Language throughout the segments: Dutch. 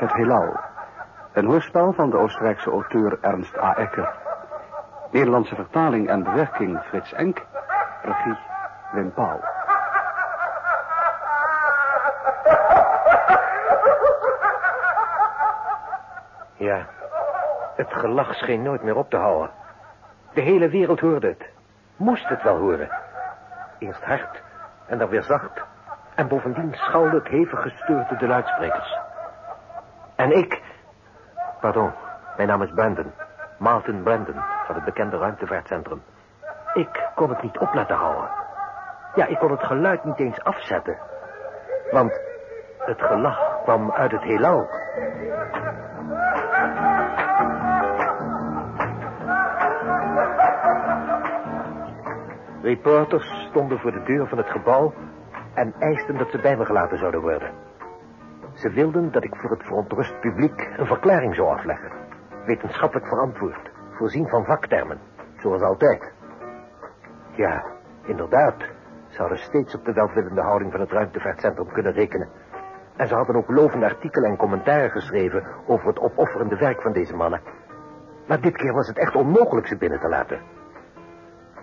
het heelal. Een hoorspel van de Oostenrijkse auteur Ernst A. Ecker. Nederlandse vertaling en bewerking Frits Enk. Regie Wim Pauw. Ja, het gelach scheen nooit meer op te houden. De hele wereld hoorde het. Moest het wel horen. Eerst hard en dan weer zacht. En bovendien schalde het hevig gestuurde de luidsprekers. En ik... Pardon, mijn naam is Brandon. Martin Brandon van het bekende ruimtevaartcentrum. Ik kon het niet op laten houden. Ja, ik kon het geluid niet eens afzetten. Want het gelach kwam uit het heelal. Reporters stonden voor de deur van het gebouw en eisten dat ze bij me gelaten zouden worden. Ze wilden dat ik voor het verontrust publiek een verklaring zou afleggen. Wetenschappelijk verantwoord, voorzien van vaktermen, zoals altijd. Ja, inderdaad, ze hadden steeds op de welwillende houding van het ruimtevaartcentrum kunnen rekenen. En ze hadden ook lovende artikelen en commentaren geschreven over het opofferende werk van deze mannen. Maar dit keer was het echt onmogelijk ze binnen te laten.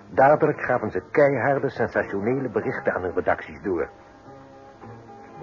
Dadelijk gaven ze keiharde, sensationele berichten aan hun redacties door.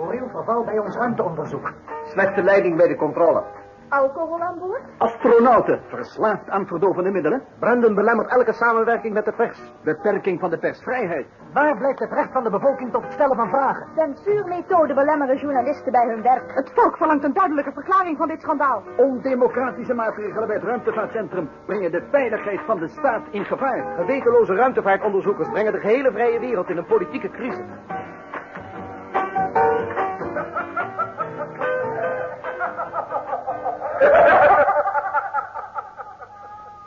Moreel verval bij ons ruimteonderzoek. Slechte leiding bij de controle. Alcohol aan boord? Astronauten, verslaafd aan verdovende middelen. Brandon belemmert elke samenwerking met de pers. Beperking van de persvrijheid. Waar blijft het recht van de bevolking tot het stellen van vragen? Censuurmethoden belemmeren journalisten bij hun werk. Het volk verlangt een duidelijke verklaring van dit schandaal. Ondemocratische maatregelen bij het ruimtevaartcentrum brengen de veiligheid van de staat in gevaar. Gewetenloze ruimtevaartonderzoekers brengen de gehele vrije wereld in een politieke crisis.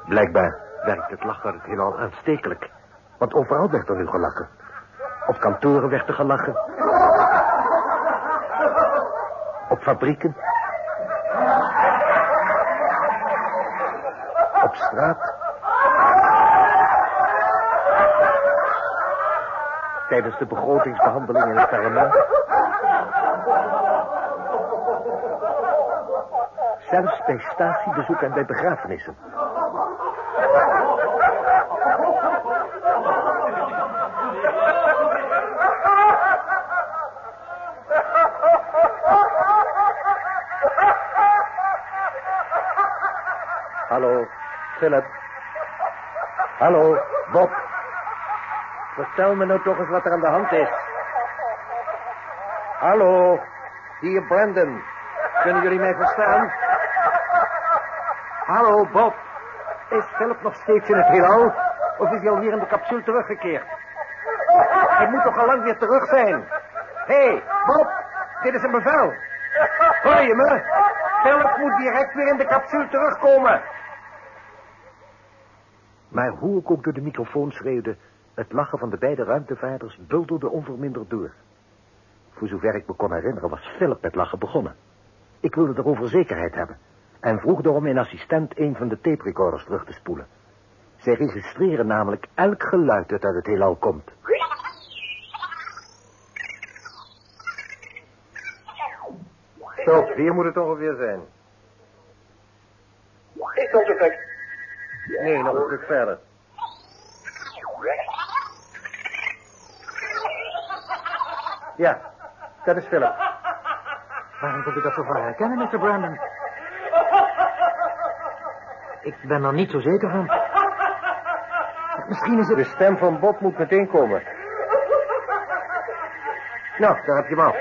Blijkbaar werkt het lachen het heelal aanstekelijk. Want overal werd er nu gelachen. Op kantoren werd er gelachen. Op fabrieken. Op straat. Tijdens de begrotingsbehandeling in het parlement. Zelfs bij statiebezoeken en bij begrafenissen. Hallo, Philip. Hallo, Bob. Vertel me nou toch eens wat er aan de hand is. Hallo, hier Brandon. Kunnen jullie mij verstaan? Hallo, Bob. Is Philip nog steeds in het heelal? Of is hij alweer in de capsule teruggekeerd? Hij moet toch al lang weer terug zijn? Hé, hey, Bob, dit is een bevel. Hoor je me? Philip moet direct weer in de capsule terugkomen. Maar hoe ik ook door de microfoon schreeuwde, het lachen van de beide ruimtevaarders bulderde onverminderd door. Voor zover ik me kon herinneren was Philip met lachen begonnen. Ik wilde erover zekerheid hebben en vroeg daarom mijn assistent een van de tape recorders terug te spoelen. Zij registreren namelijk elk geluid dat uit het heelal komt. Zo, hier moet het ongeveer zijn. Ik kom zo gek. Nee, nog een stuk verder. Ja, dat is Philip. Waarom kunt u dat zo van herkennen, Mr. Brandon? Ik ben er niet zo zeker van. Misschien is het... De stem van Bob moet meteen komen. Nou, daar heb je hem al.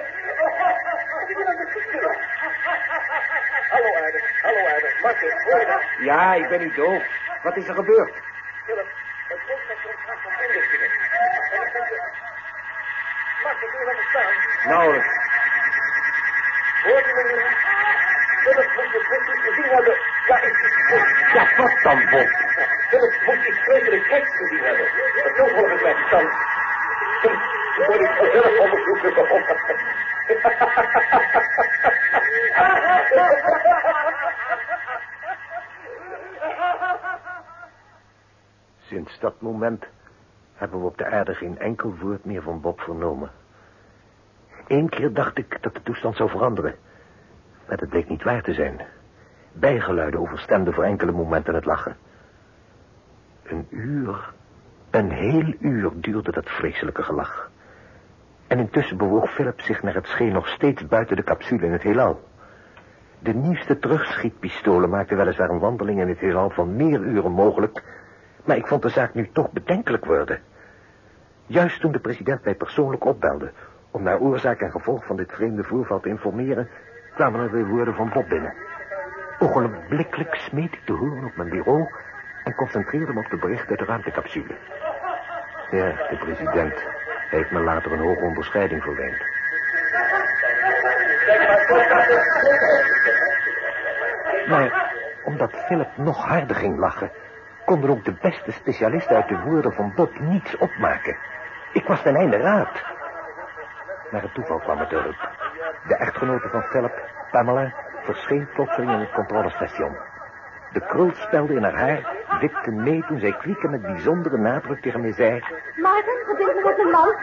Hallo aarde, hallo aarde. Martin, hoor je dat? Ja, ik ben niet doof. Wat is er gebeurd? Philip, het grondcentrum gaat van inlichtingen. Martin, kun je laten staan? Nauwelijks. Hoor je me nu? Philip moet de gezien hebben. Ja, ik... Dan, Bob? Philip moet iets vreselijk geks gezien hebben. Dat kan volgens mij stand. Dat moet ik zelf onderzoeken. Sinds dat moment hebben we op de aarde geen enkel woord meer van Bob vernomen. Eén keer dacht ik dat de toestand zou veranderen. Maar dat bleek niet waar te zijn. Bijgeluiden overstemden voor enkele momenten het lachen. Een uur, een heel uur duurde dat vreselijke gelach. En intussen bewoog Philip zich naar het scheen nog steeds buiten de capsule in het heelal. De nieuwste terugschietpistolen maakten weliswaar een wandeling in het heelal van meer uren mogelijk, maar ik vond de zaak nu toch bedenkelijk worden. Juist toen de president mij persoonlijk opbelde om naar oorzaak en gevolg van dit vreemde voorval te informeren, kwamen er weer woorden van Bob binnen. Ogenblikkelijk smeet ik de hoorn op mijn bureau en concentreerde me op de bericht uit de ruimtecapsule. Ja, de president heeft me later een hoge onderscheiding verleend. Maar omdat Philip nog harder ging lachen, konden ook de beste specialisten uit de woorden van Bob niets opmaken. Ik was ten einde raad. Maar het toeval kwam het hulp. De echtgenote van Philip, Pamela, verscheen plotseling in het controlestation. De krul spelde in haar haar, wipte mee toen zij kwieken met bijzondere nadruk tegen mij zei... Maarten, verbind me met een man.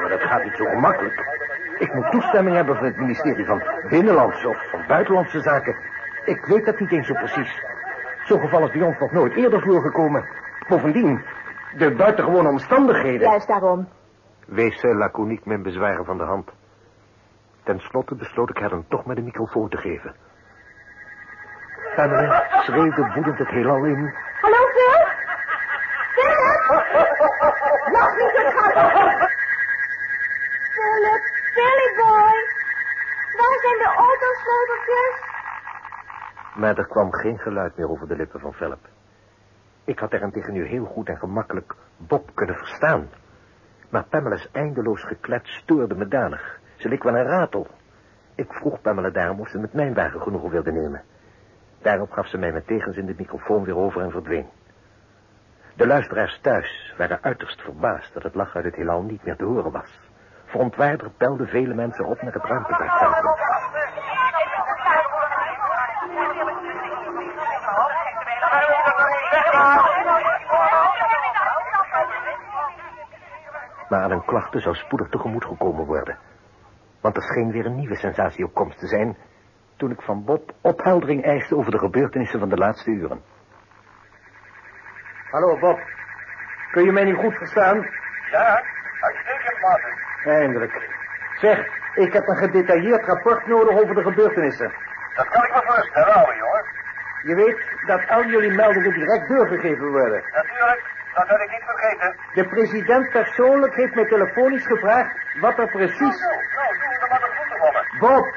Maar dat gaat niet zo gemakkelijk. Ik moet toestemming hebben van het ministerie van Binnenlandse of van Buitenlandse Zaken. Ik weet dat niet eens zo precies. Zo'n geval is bij ons nog nooit eerder voorgekomen. Bovendien, de buitengewone omstandigheden... Juist daarom. Wees zij laconiek mijn bezwaren van de hand. Ten slotte besloot ik haar dan toch maar de microfoon te geven. Pamela schreeuwde woedend het heelal in. Hallo, Phil? Philip? Nog niet zo gauw. Philip, Billy boy. Waar zijn de autosleuteltjes? Maar er kwam geen geluid meer over de lippen van Philip. Ik had daarentegen nu heel goed en gemakkelijk Bob kunnen verstaan. Maar Pamela's eindeloos geklets stoorde me danig. Ze leek wel een ratel. Ik vroeg Pamela daarom of ze met mijn wagen genoegen wilde nemen. Daarop gaf ze mij met tegenzin de microfoon weer over en verdween. De luisteraars thuis waren uiterst verbaasd dat het lachen uit het heelal niet meer te horen was. Verontwaardigd pelden vele mensen op naar het ruimtevaartcentrum. Maar aan hun klachten zou spoedig tegemoet gekomen worden. Want er scheen weer een nieuwe sensatie op komst te zijn... toen ik van Bob opheldering eiste over de gebeurtenissen van de laatste uren. Hallo, Bob. Kun je mij niet goed verstaan? Ja, uitstekend, Martin. Eindelijk. Zeg, ik heb een gedetailleerd rapport nodig over de gebeurtenissen. Dat kan ik me voorstellen, ouwe jongen. Je weet dat al jullie meldingen direct doorgegeven worden. Natuurlijk, dat had ik niet vergeten. De president persoonlijk heeft mij telefonisch gevraagd wat er precies... Nou, nou, doen we er maar de voeten vallen. Bob,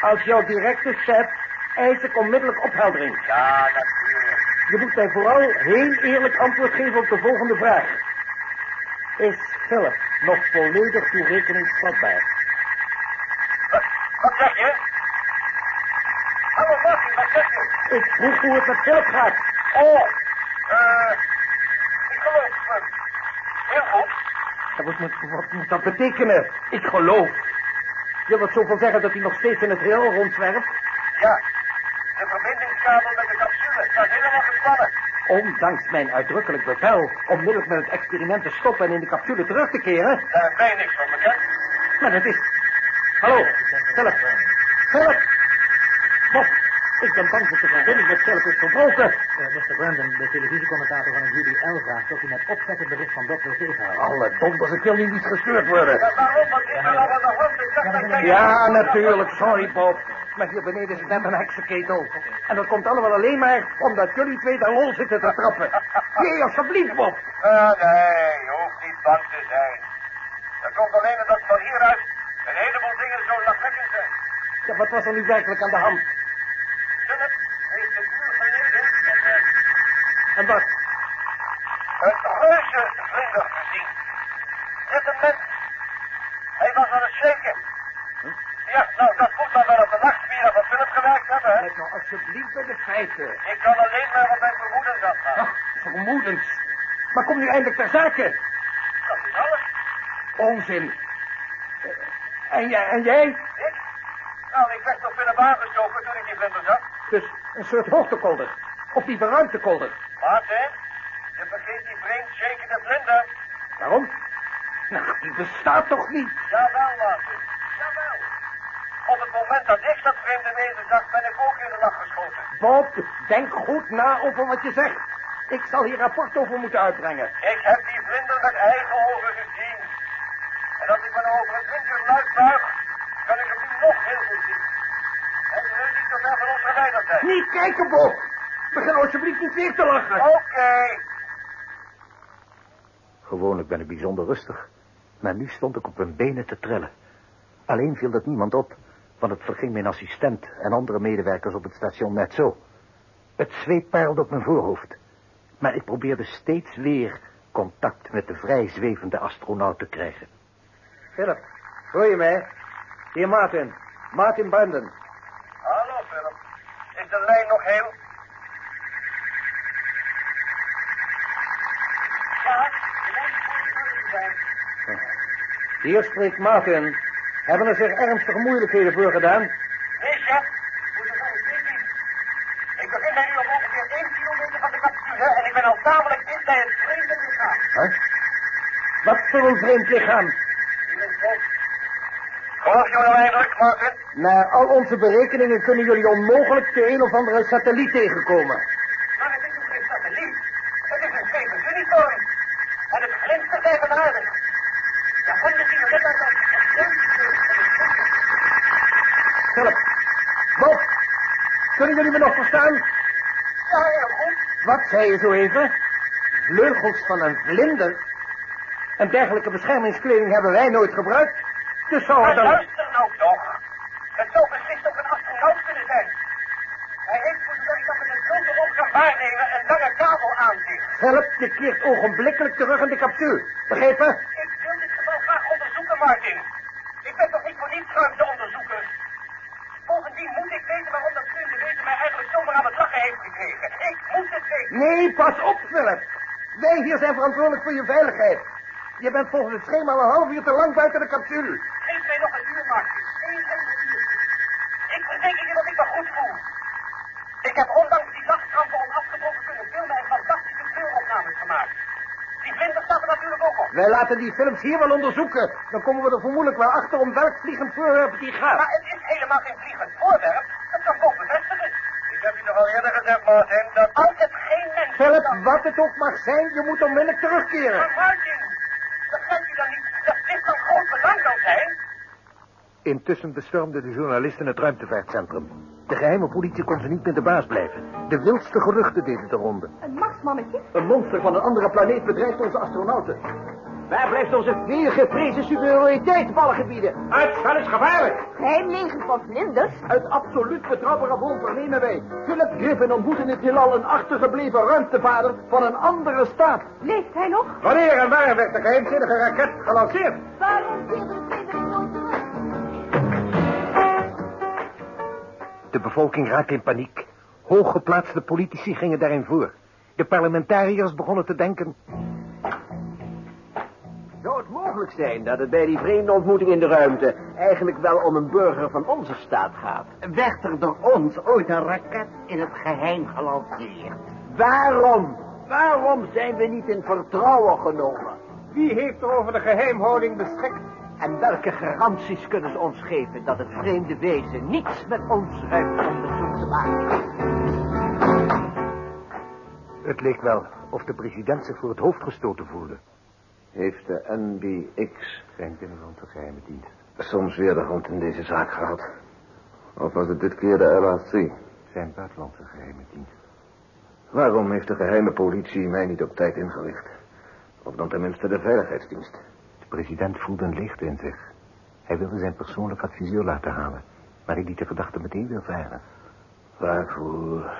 als jouw directe chef eis ik onmiddellijk opheldering. Ja, natuurlijk. Je moet mij vooral heel eerlijk antwoord geven op de volgende vraag. Is Philip nog volledig toerekeningsvatbaar? Wat, wat zeg je? Hallo, Martin, wat zeg je? Ik vroeg hoe het met Philip gaat. Oh, eh, ik geloof me. Heel goed. Moet- wat moet dat betekenen? Ik geloof. Wil dat zoveel zeggen dat hij nog steeds in het heelal rondzwerft? Ja, de verbindingskabel met de capsule staat helemaal gespannen. Ondanks mijn uitdrukkelijk bevel onmiddellijk met het experiment te stoppen en in de capsule terug te keren. Daar heb jij niks van bekend. Maar dat is... Hallo. Philip. Ik ben bang dat de verbinding met Philip is verbroken. Mr. Brandon, de televisiecommentator van het UDL vraagt of u met opzet het bericht van Bob wil tegenhouden. Alle donders, ik wil nu niet gestuurd worden. Ja, waarom? Wat is er nou aan de hand? Ik dacht dat jij... Ja, natuurlijk. Sorry, Bob. Maar hier beneden is net een heksenketel. En dat komt allemaal alleen maar omdat jullie twee daar lol zitten te trappen. Nee, alsjeblieft, Bob. Ah, nee, je hoeft niet bang te zijn. Dat komt alleen omdat van hieruit een heleboel dingen zo lachwekkend zijn. Ja, wat was er nu werkelijk aan de hand? Philip heeft een uur geleden een, eh, En wat? een reuzenvlinder gezien. Net een mens. Hij was aan het shaken. Ja, nou, dat moet dan wel op de nachtspieren van Philip gewerkt hebben, hè? Let nou alsjeblieft bij de feiten. Ik kan alleen maar wat mijn vermoedens afgaan. Ach, vermoedens. Maar kom nu eindelijk ter zake. Dat is alles. Onzin. Eh, En jij? En jij? Ik? Nou, ik werd toch binnen aangestoken toen ik die vlinder zag. Dus een soort hoogtekolder. Of die ruimtekolder. Maarten, je vergeet die vreemd shakende vlinder. Waarom? Nou, die bestaat toch niet? Jawel, Maarten. Jawel. Op het moment dat ik dat vreemde wezen zag, ben ik ook in de lach geschoten. Bob, denk goed na over wat je zegt. Ik zal hier rapport over moeten uitbrengen. Ik heb die vlinder met eigen ogen gezien. En als ik me nou over een winter luid buig, kan ik hem nu nog heel goed zien. Hij wil niet zo ver van ons verwijderd zijn. Niet kijken, Bob. Begin alsjeblieft niet weer te lachen. Oké. Gewoonlijk ben ik bijzonder rustig. Maar nu stond ik op mijn benen te trillen. Alleen viel dat niemand op, want het verging mijn assistent en andere medewerkers op het station net zo. Het zweet peilde op mijn voorhoofd. Maar ik probeerde steeds weer contact met de vrij zwevende astronaut te krijgen. Philip, hoor je mij? Hier Martin. Martin Brandon. Hallo, Philip. Is de lijn nog heel? Ja, de lijn moet zijn. Hier spreekt Martin. Hebben er zich ernstige moeilijkheden voor gedaan? Nee, chef. Wel. Ik bevind mij nu op ongeveer 1 kilometer van de capsule en ik ben al tamelijk dicht bij het vreemde lichaam. Huh? Wat voor een vreemd lichaam. Geloof je nou eindelijk, Martin? Na al onze berekeningen kunnen jullie onmogelijk de een of andere satelliet tegenkomen. Maar het is toch geen satelliet? Het is een Stevens uniform. En het glinstert eigenaardig. De handen zien er net uit als Philip. Bob. Kunnen jullie me nog verstaan? Ja, heel goed. Wat zei je zo even? Vleugels van een vlinder? Een dergelijke beschermingskleding hebben wij nooit gebruikt. Dus zou het dan... luister nou toch. Het zou beslist ook een astronaut kunnen zijn. Hij heeft voor zover ik dat met een grote oog kan waarnemen een lange kabel aan zich. Philip, je keert ogenblikkelijk terug in de capsule. Begrepen? Ik wil dit geval graag onderzoeken, Martin. Ik ben toch niet voor niets ruimteonderzoeker. Bovendien moet ik weten waarom dat vreemde wezen mij eigenlijk gekregen. Ik moet het weten. Nee, pas op, Philip. Wij hier zijn verantwoordelijk voor je veiligheid. Je bent volgens het schema al een half uur te lang buiten de capsule. Geef mij nog een uur, uur. Ik verzeker je dat ik me goed voel. Ik heb ondanks die nachtkrampen onafgebroken kunnen filmen en fantastische filmopnames gemaakt. Die vlinder staat er natuurlijk ook op. Wij laten die films hier wel onderzoeken. Dan komen we er vermoedelijk wel achter om welk vliegend voorwerp die gaat. Maar het is helemaal geen vliegend voorwerp. Dat kan Bob bevestigen. Ik heb je gezegd, Martin, dat als het geen mens Philip, dan... wat het ook mag zijn, je moet onmiddellijk terugkeren. Maar Martin, begrijpt u dan niet dat dit van groot belang kan zijn? Intussen bestormden de journalisten het ruimtevaartcentrum. De geheime politie kon ze niet meer de baas blijven. De wildste geruchten deden de ronde. Een marsmannetje? Een monster van een andere planeet bedreigt onze astronauten. Waar blijft onze veel geprezen superioriteit op alle gebieden? Uitspel is gevaarlijk. Geheim leger van vlinders? Uit absoluut betrouwbare bron vernemen wij. Philip Griffin ontmoet in het heelal een achtergebleven ruimtevader van een andere staat. Leeft hij nog? Wanneer en waar werd de geheimzinnige raket gelanceerd? Waarom? De bevolking raakte in paniek. Hooggeplaatste politici gingen daarin voor. De parlementariërs begonnen te denken... Mogelijk zijn dat het bij die vreemde ontmoeting in de ruimte eigenlijk wel om een burger van onze staat gaat? Werd er door ons ooit een raket in het geheim gelanceerd? Waarom? Waarom zijn we niet in vertrouwen genomen? Wie heeft er over de geheimhouding beschikt? En welke garanties kunnen ze ons geven dat het vreemde wezen niets met ons ruimteonderzoek te maken heeft? Het leek wel of de president zich voor het hoofd gestoten voelde. Heeft de NBX Zijn binnenlandse geheime dienst. soms weer de hand in deze zaak gehad? Of was het dit keer de LAC? Zijn buitenlandse geheime dienst. Waarom heeft de geheime politie mij niet op tijd ingelicht? Of dan tenminste de veiligheidsdienst? De president voelde een leegte in zich. Hij wilde zijn persoonlijk adviseur laten halen. Maar hij liet de verdachte meteen weer veilig. Waarvoor?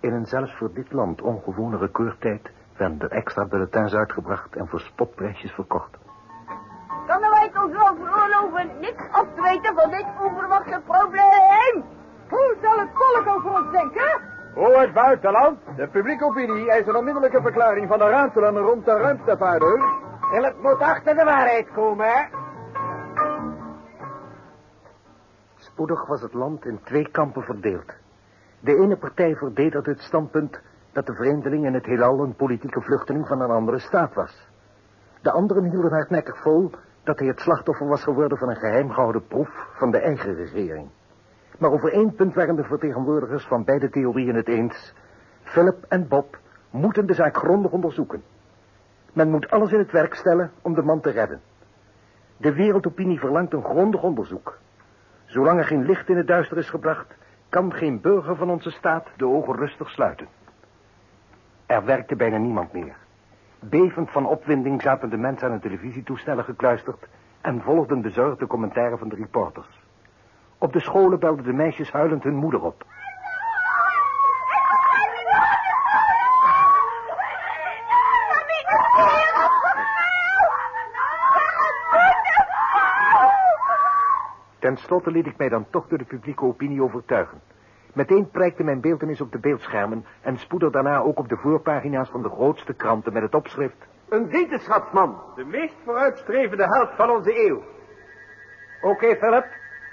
In een zelfs voor dit land ongewone recordtijd werden er extra bulletins uitgebracht en voor spotprijsjes verkocht. Kunnen wij het ons wel veroorloven niks af te weten van dit onverwachte probleem? Hoe zal het volk over ons denken? Oh, het buitenland. De publieke opinie eist een onmiddellijke verklaring van de raadselen rond de ruimtevaarders. En het moet achter de waarheid komen, hè? Spoedig was het land in twee kampen verdeeld. De ene partij verdedigde het standpunt dat de vreemdeling in het heelal een politieke vluchteling van een andere staat was. De anderen hielden hardnekkig vol dat hij het slachtoffer was geworden van een geheim gehouden proef van de eigen regering. Maar over één punt waren de vertegenwoordigers van beide theorieën het eens. Philip en Bob moeten de zaak grondig onderzoeken. Men moet alles in het werk stellen om de man te redden. De wereldopinie verlangt een grondig onderzoek. Zolang er geen licht in het duister is gebracht, kan geen burger van onze staat de ogen rustig sluiten. Er werkte bijna niemand meer. Bevend van opwinding zaten de mensen aan hun televisietoestellen gekluisterd en volgden bezorgd de commentaren van de reporters. Op de scholen belden de meisjes huilend hun moeder op. Ten slotte liet ik mij dan toch door de publieke opinie overtuigen. Meteen prijkte mijn beeldenis op de beeldschermen en spoedde daarna ook op de voorpagina's van de grootste kranten met het opschrift... Een wetenschapsman, de meest vooruitstrevende held van onze eeuw. Oké, Philip,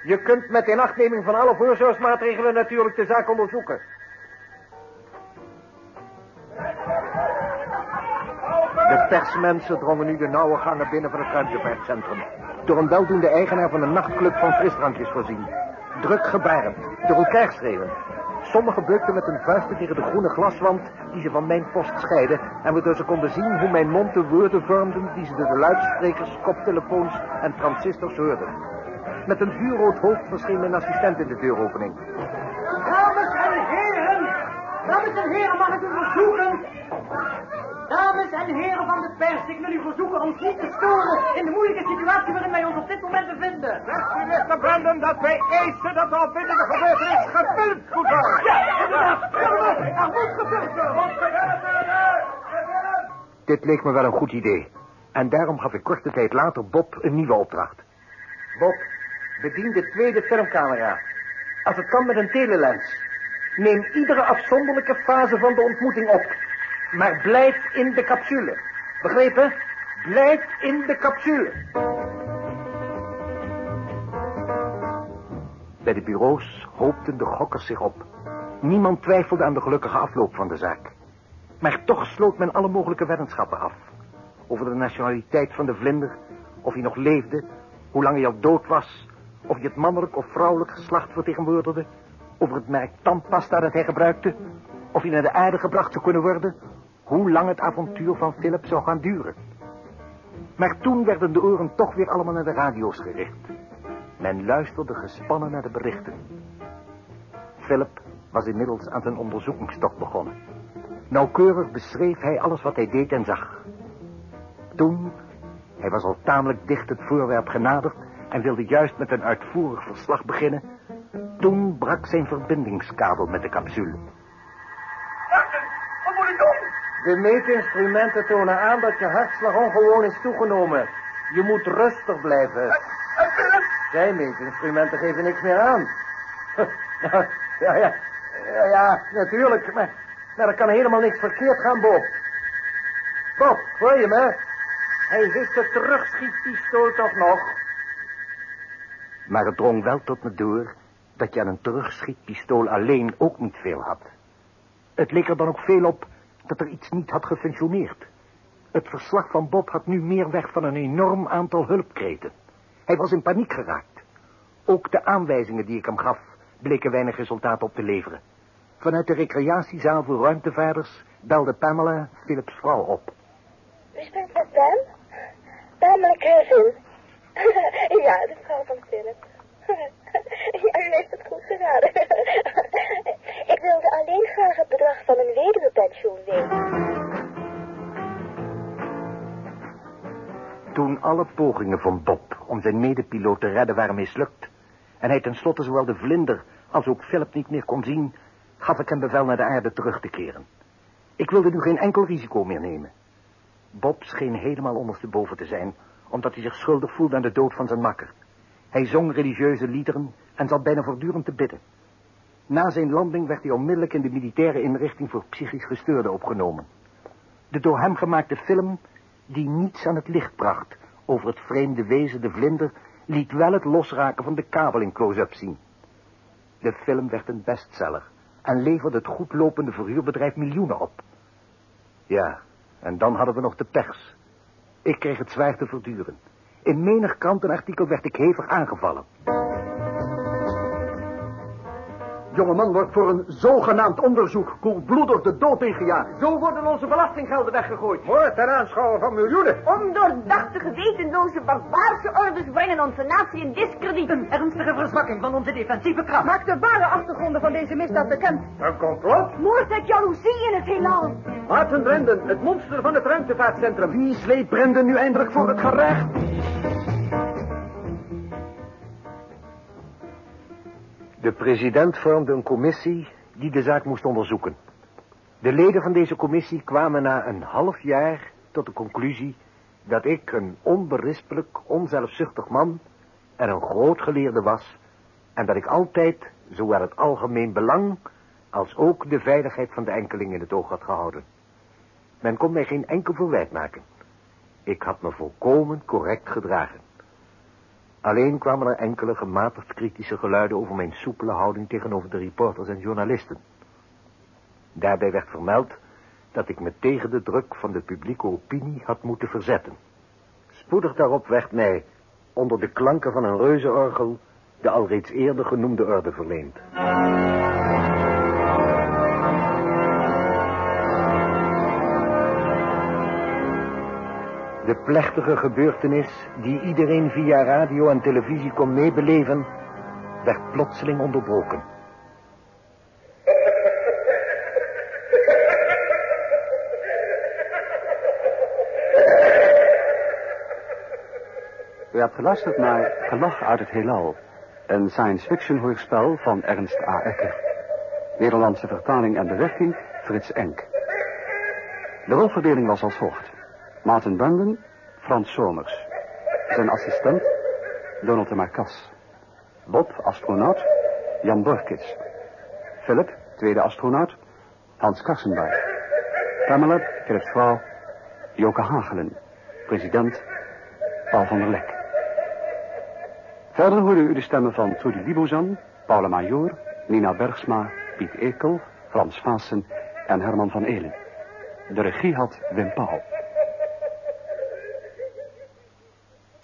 je kunt met inachtneming van alle voorzorgsmaatregelen natuurlijk de zaak onderzoeken. De persmensen drongen nu de nauwe gangen binnen van het ruimtevaartcentrum. Door een weldoende eigenaar van een nachtclub van frisdrankjes voorzien. Druk gebarend, door elkaar schreeuwend. Sommigen bukten met hun vuisten tegen de groene glaswand die ze van mijn post scheiden... en waardoor ze konden zien hoe mijn mond de woorden vormden... die ze door de luidsprekers, koptelefoons en transistors hoorden. Met een vuurrood hoofd verscheen mijn assistent in de deuropening. Dames en heren, dames en heren, mag ik u verzoeken? En heren van de pers, ik wil u verzoeken ons niet te storen in de moeilijke situatie waarin wij ons op dit moment bevinden. Zegt u, Mr. Brandon, dat wij eisen dat de opwindende gebeurtenis gefilmd moet worden? Ja, inderdaad, inderdaad, er moet gefilmd worden. Dit leek me wel een goed idee. En daarom gaf ik korte tijd later Bob een nieuwe opdracht. Bob, bedien de tweede filmcamera. Als het kan met een telelens. Neem iedere afzonderlijke fase van de ontmoeting op. Maar blijf in de capsule. Begrepen? Blijf in de capsule. Bij de bureaus hoopten de gokkers zich op. Niemand twijfelde aan de gelukkige afloop van de zaak. Maar toch sloot men alle mogelijke weddenschappen af. Over de nationaliteit van de vlinder, of hij nog leefde, hoe lang hij al dood was, of hij het mannelijk of vrouwelijk geslacht vertegenwoordigde, over het merk tandpasta dat hij gebruikte, of hij naar de aarde gebracht zou kunnen worden, hoe lang het avontuur van Philip zou gaan duren. Maar toen werden de oren toch weer allemaal naar de radio's gericht. Men luisterde gespannen naar de berichten. Philip was inmiddels aan zijn onderzoekingstocht begonnen. Nauwkeurig beschreef hij alles wat hij deed en zag. Toen, hij was al tamelijk dicht het voorwerp genaderd en wilde juist met een uitvoerig verslag beginnen, toen brak zijn verbindingskabel met de capsule. De meetinstrumenten tonen aan dat je hartslag ongewoon is toegenomen. Je moet rustig blijven. Zijn meetinstrumenten geven niks meer aan. Ja, ja, ja, ja, natuurlijk. Maar, maar er kan helemaal niks verkeerd gaan, Bob. Bob, hoor je me? Hij heeft het terugschietpistool toch nog? Maar het drong wel tot me door dat je aan een terugschietpistool alleen ook niet veel had. Het leek er dan ook veel op dat er iets niet had gefunctioneerd. Het verslag van Bob had nu meer weg van een enorm aantal hulpkreten. Hij was in paniek geraakt. Ook de aanwijzingen die ik hem gaf bleken weinig resultaat op te leveren. Vanuit de recreatiezaal voor ruimtevaarders belde Pamela Philips vrouw op. U spreekt met Pam? Pamela Kevin. ja, de vrouw van Philip. ja, u heeft het goed geraden. Ik wilde alleen graag het bedrag van een weduwepensioen weten. Toen alle pogingen van Bob om zijn medepiloot te redden waren mislukt... en hij tenslotte zowel de vlinder als ook Philip niet meer kon zien... gaf ik hem bevel naar de aarde terug te keren. Ik wilde nu geen enkel risico meer nemen. Bob scheen helemaal ondersteboven te zijn... omdat hij zich schuldig voelde aan de dood van zijn makker. Hij zong religieuze liederen en zat bijna voortdurend te bidden. Na zijn landing werd hij onmiddellijk in de militaire inrichting voor psychisch gestoorden opgenomen. De door hem gemaakte film, die niets aan het licht bracht over het vreemde wezen, de vlinder, liet wel het losraken van de kabel in close-up zien. De film werd een bestseller en leverde het goedlopende verhuurbedrijf miljoenen op. Ja, en dan hadden we nog de pers. Ik kreeg het zwaar te verduren. In menig krantenartikel werd ik hevig aangevallen. Jongeman wordt voor een zogenaamd onderzoek koelbloedig de dood ingejaagd. Zo worden onze belastinggelden weggegooid. Moord en aanschouwen van miljoenen. Ondoordachte, gewetenloze, barbaarse orders brengen onze natie in diskrediet. Een ernstige verzwakking van onze defensieve kracht. Maak de ware achtergronden van deze misdaad bekend. Een complot? Moord uit jaloezie in het heelal. Maarten Brenden, het monster van het ruimtevaartcentrum. Wie sleept Brenden nu eindelijk voor het gerecht? De president vormde een commissie die de zaak moest onderzoeken. De leden van deze commissie kwamen na een half jaar tot de conclusie dat ik een onberispelijk, onzelfzuchtig man en een groot geleerde was en dat ik altijd zowel het algemeen belang als ook de veiligheid van de enkeling in het oog had gehouden. Men kon mij geen enkel verwijt maken. Ik had me volkomen correct gedragen. Alleen kwamen er enkele gematigd kritische geluiden over mijn soepele houding tegenover de reporters en journalisten. Daarbij werd vermeld dat ik me tegen de druk van de publieke opinie had moeten verzetten. Spoedig daarop werd mij, onder de klanken van een reuzenorgel, de alreeds eerder genoemde orde verleend. De plechtige gebeurtenis die iedereen via radio en televisie kon meebeleven, werd plotseling onderbroken. U hebt geluisterd naar Gelach uit het Heelal, een science fiction hoorspel van Ernst A. Ecker. Nederlandse vertaling en bewerking Frits Enk. De rolverdeling was als volgt. Maarten Brandon, Frans Somers. Zijn assistent, Donald de Marcas. Bob, astronaut, Jan Borkits. Philip, tweede astronaut, Hans Karsenberg. Pamela, Philips vrouw, Joke Hagelen. President, Paul van der Lek. Verder hoorde u de stemmen van Trudy Libozan, Paula Major, Nina Bergsma, Piet Ekel, Frans Vaassen en Herman van Elen. De regie had Wim Pauw.